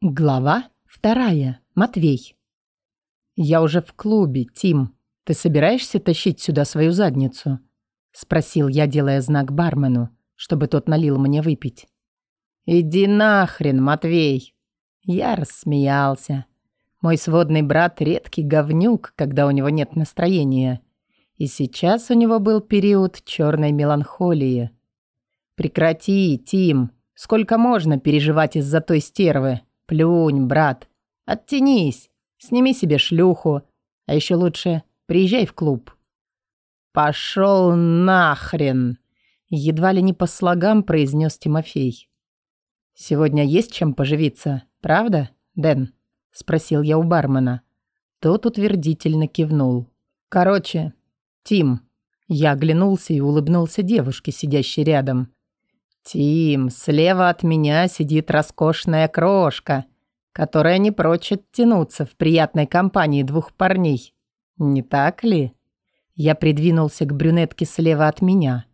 Глава вторая. Матвей. «Я уже в клубе, Тим. Ты собираешься тащить сюда свою задницу?» Спросил я, делая знак бармену, чтобы тот налил мне выпить. «Иди нахрен, Матвей!» Я рассмеялся. Мой сводный брат редкий говнюк, когда у него нет настроения. И сейчас у него был период черной меланхолии. «Прекрати, Тим. Сколько можно переживать из-за той стервы?» Плюнь, брат. Оттянись. Сними себе шлюху. А еще лучше приезжай в клуб. Пошел нахрен. Едва ли не по слогам произнес Тимофей. Сегодня есть чем поживиться, правда, Дэн? Спросил я у бармена. Тот утвердительно кивнул. Короче, Тим. Я оглянулся и улыбнулся девушке, сидящей рядом. «Тим, слева от меня сидит роскошная крошка, которая не прочь оттянуться в приятной компании двух парней. Не так ли?» Я придвинулся к брюнетке слева от меня.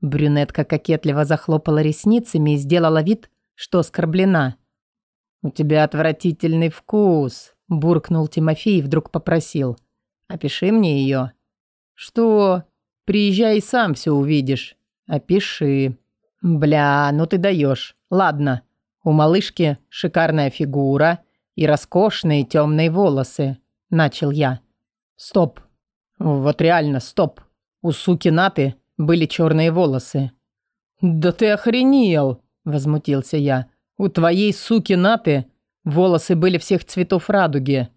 Брюнетка кокетливо захлопала ресницами и сделала вид, что оскорблена. «У тебя отвратительный вкус», – буркнул Тимофей и вдруг попросил. «Опиши мне ее». «Что? Приезжай и сам все увидишь. Опиши». «Бля, ну ты даешь. Ладно. У малышки шикарная фигура и роскошные темные волосы», – начал я. «Стоп. Вот реально, стоп. У суки Наты были черные волосы». «Да ты охренел!» – возмутился я. «У твоей суки Наты волосы были всех цветов радуги».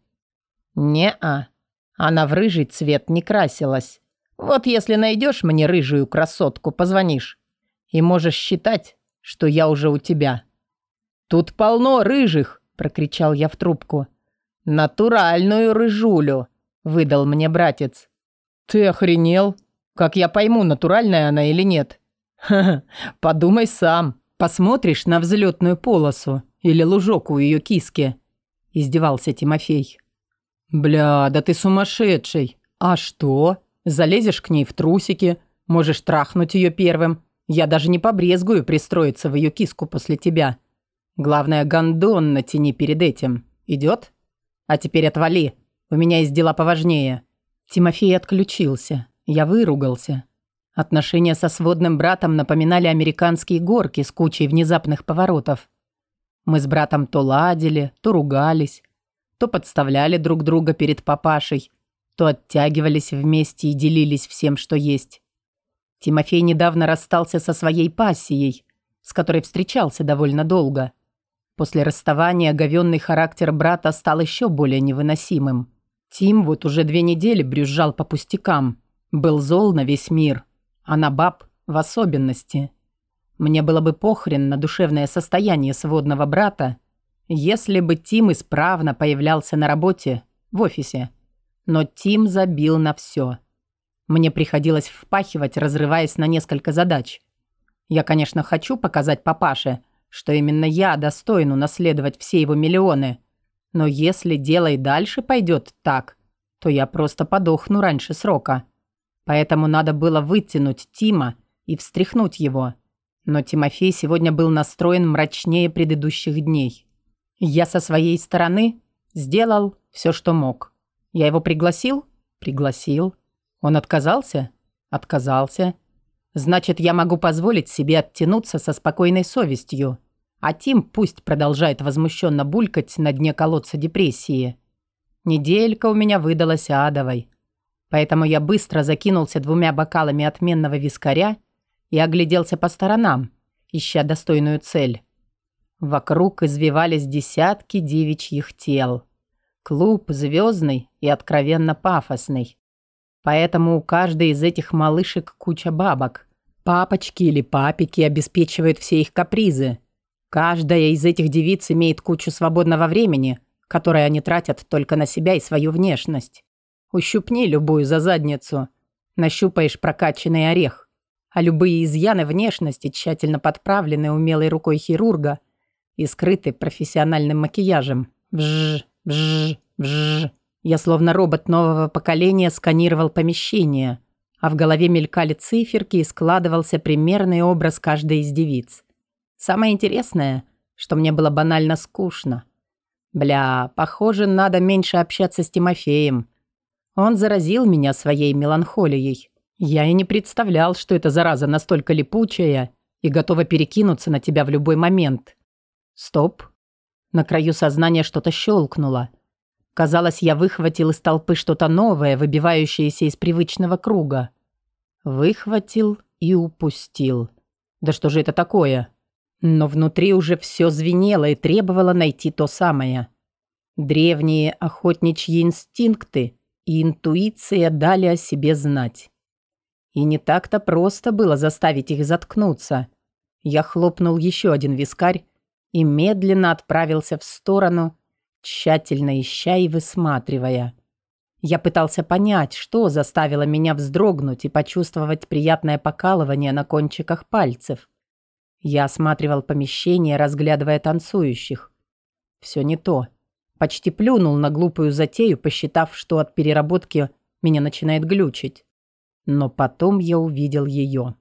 «Не-а. Она в рыжий цвет не красилась. Вот если найдешь мне рыжую красотку, позвонишь и можешь считать, что я уже у тебя». «Тут полно рыжих!» – прокричал я в трубку. «Натуральную рыжулю!» – выдал мне братец. «Ты охренел? Как я пойму, натуральная она или нет?» «Ха-ха, подумай сам. Посмотришь на взлетную полосу или лужок у ее киски?» – издевался Тимофей. «Бля, да ты сумасшедший! А что? Залезешь к ней в трусики, можешь трахнуть ее первым, я даже не побрезгую пристроиться в ее киску после тебя. Главное, гондон натяни перед этим. Идет? А теперь отвали. У меня есть дела поважнее». Тимофей отключился. Я выругался. Отношения со сводным братом напоминали американские горки с кучей внезапных поворотов. Мы с братом то ладили, то ругались, то подставляли друг друга перед папашей, то оттягивались вместе и делились всем, что есть. Тимофей недавно расстался со своей пассией, с которой встречался довольно долго. После расставания говенный характер брата стал еще более невыносимым. Тим вот уже две недели брюзжал по пустякам, был зол на весь мир, а на баб в особенности. Мне было бы похрен на душевное состояние сводного брата, если бы Тим исправно появлялся на работе, в офисе. Но Тим забил на все. Мне приходилось впахивать, разрываясь на несколько задач. Я, конечно, хочу показать папаше, что именно я достоин унаследовать все его миллионы. Но если дело и дальше пойдет так, то я просто подохну раньше срока. Поэтому надо было вытянуть Тима и встряхнуть его. Но Тимофей сегодня был настроен мрачнее предыдущих дней. Я со своей стороны сделал все, что мог. Я его пригласил? Пригласил. Он отказался? Отказался. Значит, я могу позволить себе оттянуться со спокойной совестью. А Тим пусть продолжает возмущенно булькать на дне колодца депрессии. Неделька у меня выдалась адовой. Поэтому я быстро закинулся двумя бокалами отменного вискаря и огляделся по сторонам, ища достойную цель. Вокруг извивались десятки девичьих тел. Клуб звездный и откровенно пафосный. Поэтому у каждой из этих малышек куча бабок. Папочки или папики обеспечивают все их капризы. Каждая из этих девиц имеет кучу свободного времени, которое они тратят только на себя и свою внешность. Ущипни любую за задницу. Нащупаешь прокачанный орех. А любые изъяны внешности тщательно подправлены умелой рукой хирурга и скрыты профессиональным макияжем. Вжж, вжж, вжж. Я словно робот нового поколения сканировал помещение, а в голове мелькали циферки и складывался примерный образ каждой из девиц. Самое интересное, что мне было банально скучно. Бля, похоже, надо меньше общаться с Тимофеем. Он заразил меня своей меланхолией. Я и не представлял, что эта зараза настолько липучая и готова перекинуться на тебя в любой момент. Стоп. На краю сознания что-то щелкнуло. Казалось, я выхватил из толпы что-то новое, выбивающееся из привычного круга. Выхватил и упустил. Да что же это такое? Но внутри уже все звенело и требовало найти то самое. Древние охотничьи инстинкты и интуиция дали о себе знать. И не так-то просто было заставить их заткнуться. Я хлопнул еще один вискарь и медленно отправился в сторону, тщательно ища и высматривая. Я пытался понять, что заставило меня вздрогнуть и почувствовать приятное покалывание на кончиках пальцев. Я осматривал помещение, разглядывая танцующих. Все не то. Почти плюнул на глупую затею, посчитав, что от переработки меня начинает глючить. Но потом я увидел ее.